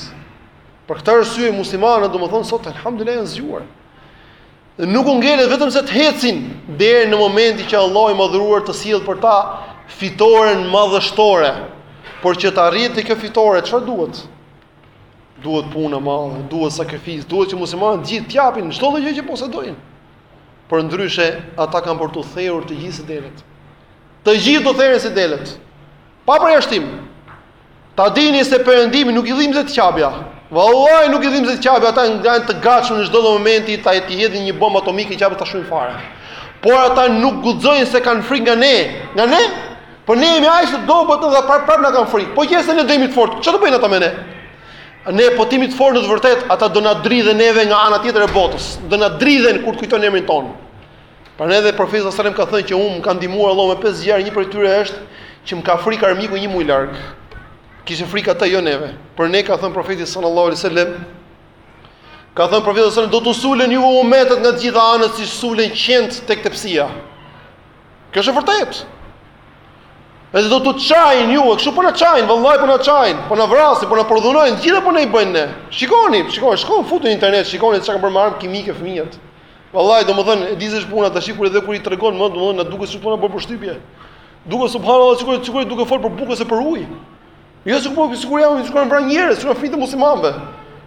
Për këtë arsye muslimanët, domethënë sot alhamdulillah janë zgjuar. Nuk u ngelet vetëm se të hecin deri në momentin që Allahu i madhëruar të sjell për ta fitoren madhështore. Por që të arrihet te kjo fitore, çfarë duhet? Duhet punë e madhe, duhet sakrificë, duhet që muslimanët gjithë të japin çdo gjë që posedojnë. Përndryshe, ata kanë për t'u therur të gjithë si delet. Të gjithë do t'u therin si delet. Pa përjashtim. Ta dini se Perëndimi nuk i dhimbset Qabja. Vallahi nuk i dhimbset Qabja, ata janë të gatshëm në çdo moment ta t'i hedhin një bombë atomike Qabes ta shuajnë fare. Por ata nuk guxojnë se kanë frikë nga ne. Nga ne? Po ne jemi aq të dobët dhe prapë prapë na kanë frikë. Po qe se ne do jemi të fortë, çfarë do bëjnë ata me ne? Ne po t'jemi t'fort në të vërtetë, ata do na dridhen neve nga ana tjetër e botës. Do na dridhen kur të kujtojnë emrin tonë. Pra ne dhe profeti sallallahu alajhi wasallam ka thënë që unë më ka ndihmuar Allahu me pesë gjëra, një prej tyre është që më ka frikë armiku një muaj larg. Kishin frikë ata jo neve. Për ne ka thënë profeti sallallahu alajhi wasallam ka thënë profeti sallallahu alajhi wasallam do t'u sulen ju umetet nga të gjitha anët si sulen qentë tek tepsia. Kjo është e vërtet. Edhe do t'u çajin ju, e kështu po na çajin, vallahi po na çajin, po na vrasin, po na përdhunojnë, t'gjitha po na i bëjnë ne. Shikoni, shikoni, shkon futu në internet, shikoni çka kanë bërë me armë kimike fëmijët. Vallahi, domethënë, e di ç'është puna tash kur edhe kur i tregon më, domethënë na duket s'po na bën përshtypje. Duket subhanallahu sikur sikur duke fol për bukë e për ujë. Jo sikur po sikur janë sikur janë vrarë njerëz, sikur flitet muslimanëve.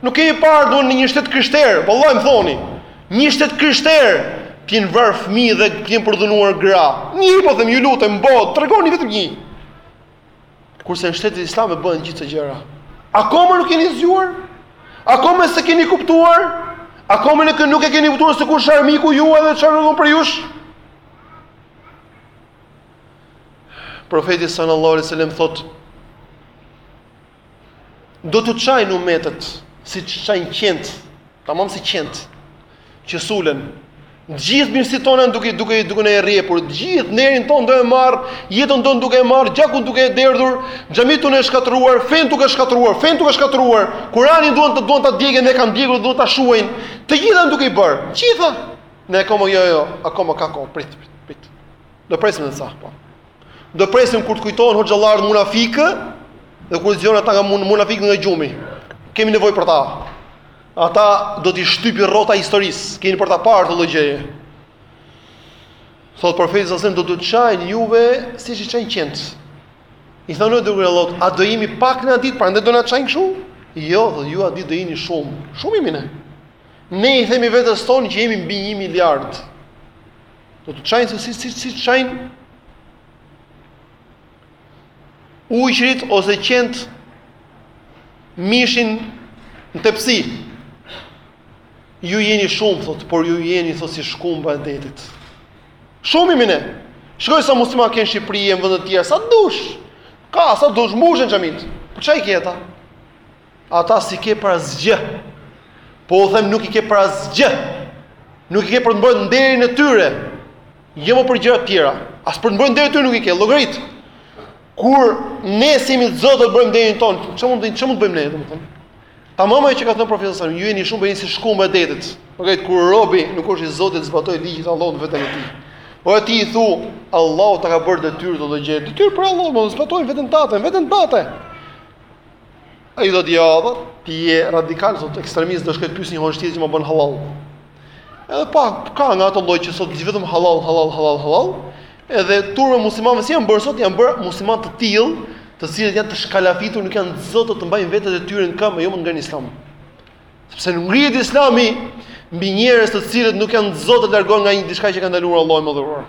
Nuk keni parë ndonjë shtet krishterë, vallahi më thoni. Një shtet krishterë që janë vrarë fëmijë dhe që janë përdhunuar gra. Një po them ju lutem, po tregoni vetëm një. Kurse në shtetet islame bëhen gjithë këto gjëra. Akoma nuk jeni zgjuar? Akoma s'e keni kuptuar? Akoma nuk nuk e keni kuptuar se kush është armiku juaj dhe çfarë do për ju? Profeti sallallahu alaihi wasallam thot Do t'u çajnë umetet si çajnë qent, tamam si qent që sulen. Gjithë mirësitë tona duke duke duke na rrjepur, gjithë nderin ton do e marr, jetën ton duke e marr, gjakun duke e derdhur, xhamitë tu i shkatërruar, fen duke shkatërruar, fen duke shkatërruar, Kur'anin duan të duan ta djegin dhe kanë djegur duan ta shuajnë. Të gjitha duke i bër. T'gjitha. Ne akoma jo jo, akoma ka kohë, prit, prit. Do presim edhe sa, po. Do presim kur të kujtohen hoxhallarët munafikë dhe kur zgjon ata nga munafikë nga gjumi. Kemi nevojë për ta. Ata do t'i shtypë rrota e historisë. Keni për ta parë këtë lloj gjëje. Thot profeti salasem do t'ju hanë juve siç i hanë qentë. I thonë do të thotë, a do jemi pak atë ditë, prandaj do na hanë kështu? Jo, ju atë ditë do jeni shumë, shumë jemi ne. Ne i themi vetes tonë që jemi mbi 1 miliard. Do t'ju hanë se si si si hanë ujqrit ose qent mishin në tepsi. Ju jeni shumë thot, por ju jeni thot si shkumba e detit. Shumë jemi ne. Shikoji sa muslimanë ka në Shqipëri e në vende të tjera, sa dush. Ka sa dush mbushen xhamit. Po ça i ke ata. Ata s'i ke për asgjë. Po u them nuk i ke për asgjë. Nuk i ke për të mbrojtur nderin e tyre. Jo më për gjëra të tjera. As për të mbrojtur nderin e tyre nuk i ke. Llogarit. Kur ne s'jemi të zot të mbrojmë nderin tonë, çfarë mund të çfarë mund të bëjmë ne, domethënë? Tamam ajo që ka thënë profeti sallallahu alajhi wasallam, ju jeni shumë por jeni si shkumba e detit. Llogarit kur robi nuk është i zoti të zbatojë ligjin e Allahut në veten e tij. Po ti i thu, Allahu ta ka bërë detyrë këtë lloj gjë. Të ketë frikë Allahun, zbatoje në veten tënde, veten tënde. Ai do të thotë, ti je radikal, thot ekstremist do shkoj pys një hoxhë që ma bën hallall. Edhe po ka nga ato lloj që thot ti vetëm hallall, hallall, hallall, hallall. Edhe turma e muslimanëve si janë bërë sot, janë bërë musliman të tillë, të cilët janë të shkalafitur, nuk janë të zotë të mbajnë veten e tyre në këmbë, jo më ngrenë islamin. Sepse nuk ngrihet islami mbi njerëz të cilët nuk janë të zotë të largohen nga një diçka që ka ndaluar Allahu i madhëruar.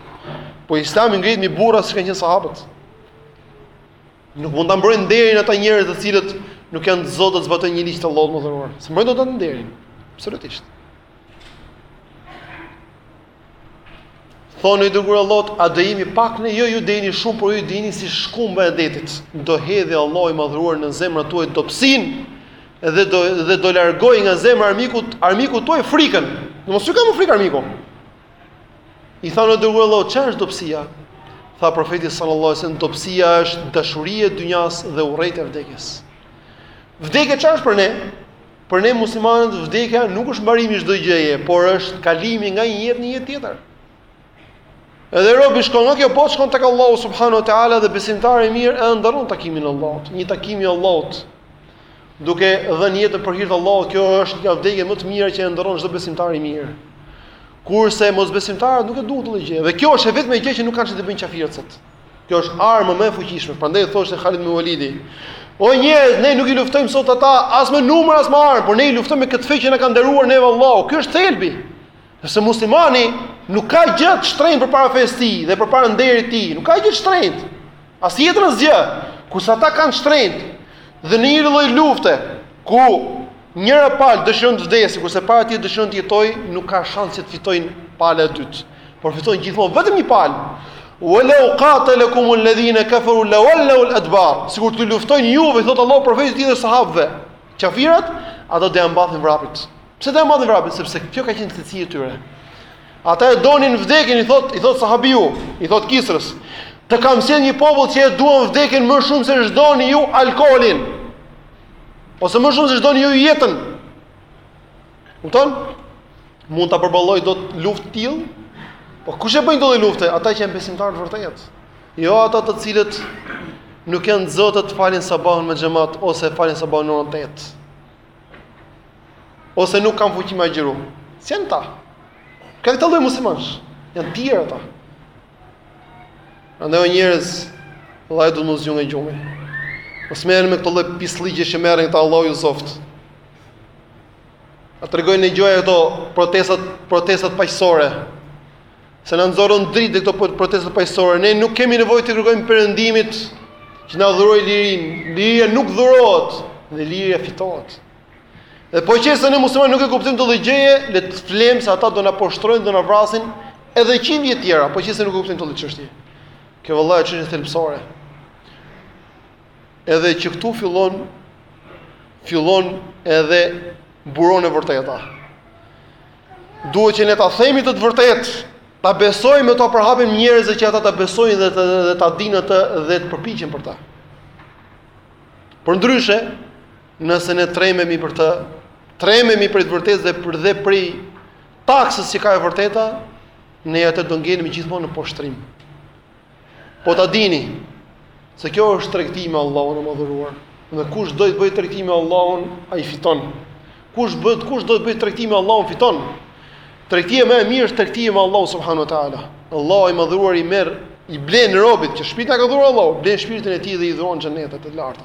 Po islami ngrihet mbi burra siç kanë qenë sahabët. Nuk mund ta mbrojnë nderin ata njerëz të cilët nuk janë të zotë të zbatojnë një ligj të Allahut të madhëruar. S'e mbrojnë dot nderin. Absolutisht. Thonë i dërguar i Allahut, a do jemi pak ne jo ju do jeni shumë, por ju do jeni si shkumba e detit. Do hedhë Allahu i madhruar në zemrat tuaja dobësinë, dhe do, dhe do largojë nga zemra e armikut, armikut tuaj frikën. Do mos ju ketë më frikë armiku. I thanë i dërguar i Allahut, çfarë është dobësia? Tha profeti sallallahu alajhi wasallam, dobësia është dashuria e dynjasë dhe urrejtja e vdekjes. Vdekja çfarë është për ne? Për ne muslimanët vdekja nuk është mbarimi i çdo gjëje, por është kalimi nga një jetë në një jetë tjetër. Edhe robi shkon nga kjo botë shkon tek Allahu subhanahu wa taala dhe besimtari i mirë e ëndërron takimin e Allahut, një takim i Allahut. duke dhënë jetën për hir të Allahut, kjo është nga vdekjet më të mira që e ëndërron çdo besimtar i mirë. Kurse mosbesimtarët nuk e duan këtë lloj gjëje. Dhe kjo është e vetmja gjë që nuk kanë çfarë t'i bëjnë qafirët sot. Kjo është arma më e fuqishme. Prandaj thoshte Khalid ibn Walidi, O njerëz, ne nuk i luftojmë sot ata as me numër as me armë, por ne i luftojmë me këtë fe që na ka nderuar neve Allahu. Ky është thelbi. Nëse muslimani nuk ka gjë të shtrenjtë përpara fesë tij dhe përpara nderit tij, nuk ka gjë të shtrenjtë. As jetën asgjë. Kurse ata kanë shtrenjtë dhe në një lloj lufte ku njëra palë dëshiron të vdesë, kurse pala tjetër dëshiron të jetojë, nuk ka shans që të fitojë pala e dytë. Por fiton gjithmonë vetëm një palë. Walau qatalakum alladhina kafaru lawallu aladbar. Sikur t'ju luftojnë juve, thot Allahu profetit dhe sahabëve. Qafirat, ata do të mbathin vrapit. Pse do mbathin vrapit sepse kjo ka qenë cilësi e tyre. Ata e donin vdekjen, i thot, i thot sahabiu, i thot Kisrës. Të kam sjell një popull që e duan vdekjen më shumë se ç'doni ju alkoolin. Ose më shumë se ç'doni ju jetën. Kupton? Mund ta përballojë dot luftë të tillë? Po kush e bën këtë lloj lufte? Ata që janë besimtarë vërtet. Jo ata të cilët nuk janë zotët të falin sabahun me xhamat ose falin sabahun në orën 8. ose nuk kanë fuqi me agjëru. Si janë ta? Ka këta lloj muslimanësh. Janë tjerë ata. Andaj o njerëz, vëllai do të mos zgjojnë gjumë. Mos merren me këto lloj pislliqe që merren këta Allahu ju zoft. A tregojnë në gjoja këto protestat, protestat paqësore. Se na nxorrën dritë dhe këto protestat paqësore. Ne nuk kemi nevojë të kërkojmë perëndimit që na dhuroi lirinë. Liria nuk dhurohet, dhe liria fitohet. Dhe po qe se ne muslimanë nuk e kuptojmë këtë lloj gjëje, le të flemë se ata do na poshtrojnë, do na vrasin edhe njëqind vjet tjera, po qe se nuk e kuptojmë këtë lloj çështje. Kjo vëllai është çështje thelbësore. Edhe që këtu fillon fillon edhe buron e vërteta. Duhet që ne ta themi këtë të vërtetë, ta besojmë e ta përhapim njerëzve që ata ta besojnë dhe të, dhe ta dinë atë dhe të përpiqen për ta. Përndryshe, Nëse ne trememi prej të, trememi prej të vërtetës dhe prej dhe prej taksës që ka e vërteta, ne atëherë do ngelim gjithmonë në poshtrim. Po ta dini se kjo është tregti me Allahun e madhëruar. Dhe kush do të bëjë tregti me Allahun, ai fiton. Kush bëhet, kush do të bëjë tregti me Allahun, fiton. Tregtia më e mirë është tregtia me Allahun subhanuhu teala. Allahu i madhëruar i merr, i blen robit që shpirtin e ka dhuruar Allahu, blen shpirtin e tij dhe i dhuron xhenetet e larta.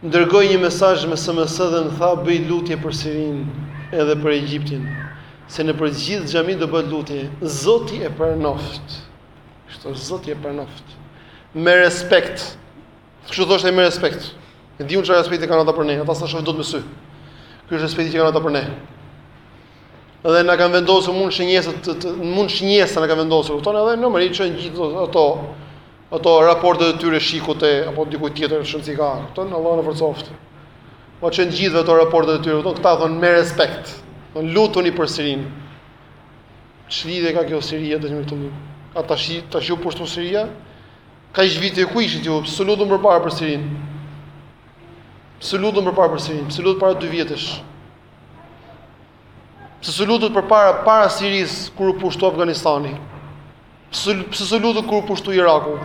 Më dërgoi një mesazh me SMS dhe më tha bëj lutje për Sirinë edhe për Egjiptin, se nëpër gjithë xhamitë do bëhet lutje. Zoti e pranoft. Kështu Zoti e pranoft. Me respekt. Kështu thoshte me respekt. E di unë çfarë respekti kanë ata për ne, ata s'na shohin dot me sy. Ky është respekti që kanë ata për ne. Dhe na kanë vendosur mu në shënjestër, mu në shënjestër na kanë vendosur, kupton edhe në mëri çon gjithë ato Ato raportet e tyre shikut e apo dikujt tjetër shënci ka. Kupton? Allahu na forcoftë. Po që gjithë ato raportet e tyre, kupton? Këta thonë me respekt. Thonë lutuni për Sirin. Ç'lidhje ka kjo Siria do të më thonë. Ka tash tash u pushtu Siria. Kaq vite ku ishit ju? Pse s'u lutën përpara për Sirin? Pse s'u lutën përpara për Sirin? Pse s'u lutën para dy vjetësh? Pse s'u lutët përpara para Siris kur u pushtu Afganistani? Pse s'u lutët kur u pushtu Iraku?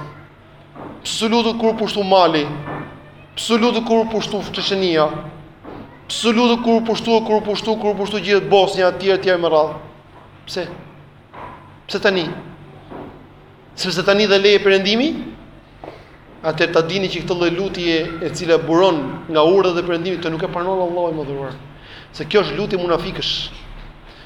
Pse s'u lutët kur u pushtu Mali? Pse s'u lutët kur u pushtu Çeçenia? Pse s'u lutët kur u pushtu, kur u pushtu, kur u pushtu gjithë Bosnja etj etj me radhë? Pse? Pse tani? Sepse tani dha leje perëndimi? Atëherë ta dini që këto lloj lutje e cila buron nga urdhrat e perëndimit nuk e pranon Allahu i madhëruar. Se kjo është lutje munafikësh,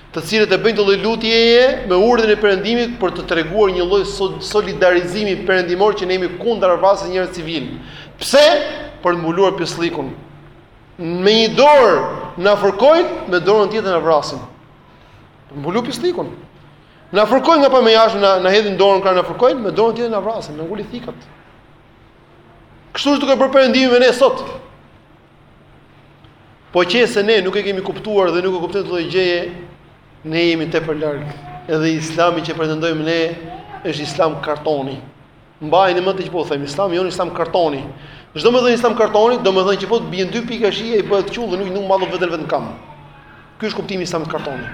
të cilët e bëjnë këtë lloj lutjeje me urdhrin e perëndimit për të treguar një lloj solidarizimi perëndimor që ne jemi kundër vrasjes njerëz civilë. Pse? Për të mbuluar pisllikun. Me një dorë na fërkojnë, me dorën tjetër na vrasin. Për të mbuluar pisllikun. Na fërkojnë nga pamja jashtë, na na hedhin dorën krah na fërkojnë, me dorën tjetër na vrasin, na ngulin thikat. Kështu është duke bërë perëndimi me ne sot. Po qe se ne nuk e kemi kuptuar dhe nuk e kuptojmë këtë lloj gjëje, ne jemi tepër larg. Edhe Islami që pretendojmë ne është Islam kartoni. Mbajeni mend atë që po them, Islami jonë Islam kartoni. Ç'do me thënë Islam kartoni, do me thënë që po të bien dy pika shi ai bëhet qull, nuk nuk mban dot veten vetë në këmbë. Ky është kuptimi i Islamit kartoni.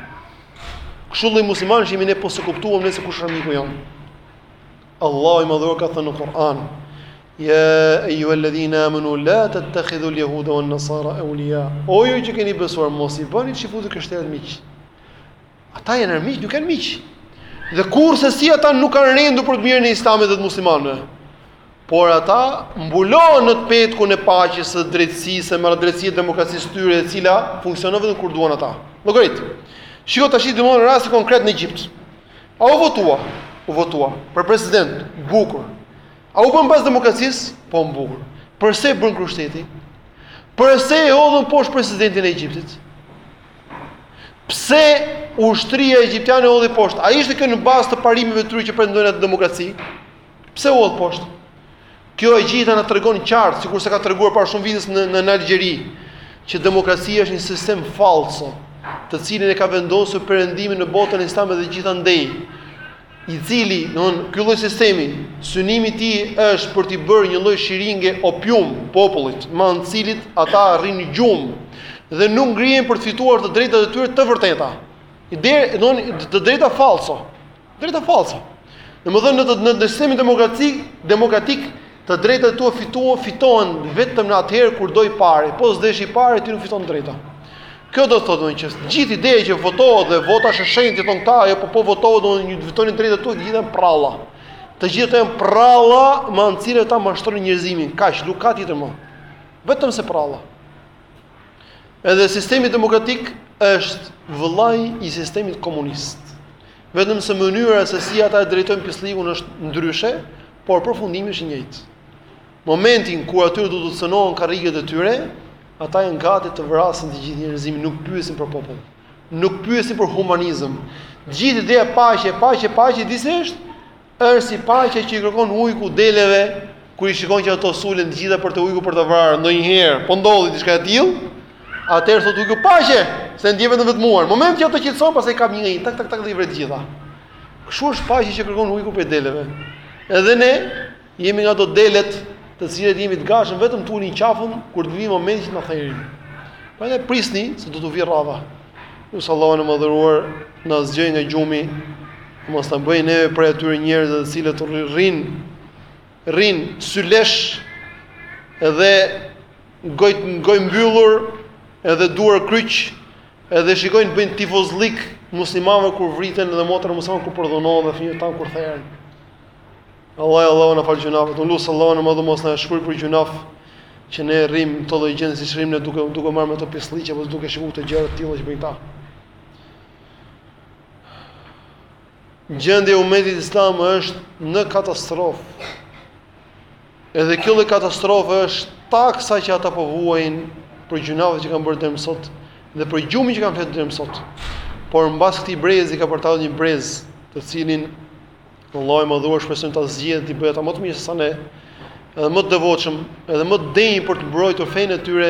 Kësi lloj muslimanësh që jemi ne po s'e kuptuam ne se kush është miku jonë. Allahu i madhur ka thënë në Kur'an: "Ya ayyuhalladhina amanu la tattakhidhu al-yahuda wan-nasara awliya." O ju që keni besuar, mos i bëni çifutët e krishterët miq. Ata janë armiq, nuk janë miq. Dhe kurrsesi ata nuk kanë rendur për të mirën e Islamit dhe të muslimanëve. Por ata mbulohen në petkun e paqes, së drejtësisë, së marrëdrejtësisë, demokracisë së tyre, e cila funksionon vetëm kur duan ata. Llogarit. Shiko tashi domethënë rasti konkret në Egjipt. A u votua? U votua për president, bukur. A u bë në bazë demokracisë? Po bukur. Përse bënë grusht shteti? Përse e hodhën poshtë presidentin e Egjiptit? Pse ushtria egjiptiane hodhi poshtë? A ishte kjo në bazë të parimeve të tyre që pretendojnë ata demokraci? Pse u hodh poshtë? Kjo e gjitha na tregon qartë, sikurse ka treguar para shumë vitesh në në Algjeri, që demokracia është një sistem fallco, të cilin e ka vendosur perëndimi në botën islame dhe gjithandej. i cili, domethënë, ky lloj sistemi, synimi i tij është për t'i bërë një lloj shiringe opium popullit, me anë të cilit ata i zënë gjumi dhe nuk ngrihen për të fituar të drejtat e tyre të vërteta. Ide, domethënë, të drejta falso. Drejta falso. Domethënë, në të në sistemin demokratik, demokratik Të drejtat tua fituan, fitohen vetëm atëherë kur do i pari. Po s'desh i pari ti nuk fiton drejta. Kjo do të thotë domethënë që gjithë ideja që votohet dhe vota është e shenjtë, vota, ajo po po votohet domethënë fitoni drejtat tua të gjitha janë përralla. Të gjitha janë përralla me anë cilës ata mashtrojnë njerëzimin. Kaq nuk ka tjetër më. Vetëm se përralla. Edhe sistemi demokratik është vëllai i sistemit komunist. Vetëm se mënyra se si ata e drejtojnë pisllëkun është ndryshe, por përfundimi është i njëjtë. Momentin kur atyre do t'u cenohen karriget e tyre, ata janë gati të vrasin të gjithë njerëzimin, nuk pyesin për popull, nuk pyesin për humanizëm. Gjithë ideja paqe, paqe, paqe disi është, është si paqja që i kërkon ujku deleve kur i shikon që ato sulen të gjitha për te ujku për ta vrarë ndonjëherë, po ndodhi diçka e tillë, atëherë thotë ujku paqe, se ndjen veten të vetmuar. Momenti që ato qetësohen, pastaj kap një nga një tak tak tak dhe i vret të gjitha. Kështu është paqja që kërkon ujku prej deleve. Edhe ne jemi nga ato delet të cilat jemi të gatshëm vetëm të ulim qafën kur të vijë momenti që të na therin. Prandaj prisni se do t'u vijë radha. Lus Allahun e Madhëruar na zgjojë nga gjumi, mos na bëjë neve prej atyre njerëzve të cilët rrinë rrinë sylesh edhe gojë gojë mbyllur edhe duar kryq Edhe shikojnë bëjnë tifozllik muslimanëve kur vriten dhe motra muslimane kur përdhunohen dhe fëmijët tanë kur theren. Allah Allahu na fal gjynahet. Unë lus Allahun e Madhëruar mos na shkruajë për gjynah që ne rrimë këtë lloj gjendje siç rrimë ne duke duke marrë me këto pisllëqe apo duke shikuar këto gjëra të tilla që bëjnë ata. Gjendja e umetit islam është në katastrofë. Edhe kjo lloj katastrofe është taksa që ata po vuajnë për gjynahet që kanë bërë deri më sot dhe për gjumin që kanë fjetur deri më sot. Por mbas këtij brezi ka për të ardhur një brez, të cilin Allahu i Madhëruar shpresoj ta zgjedhë t'i bëjë ata më të mirë se sa ne, edhe më të devotshëm, edhe më të denjë për të mbrojtur fenë e tyre,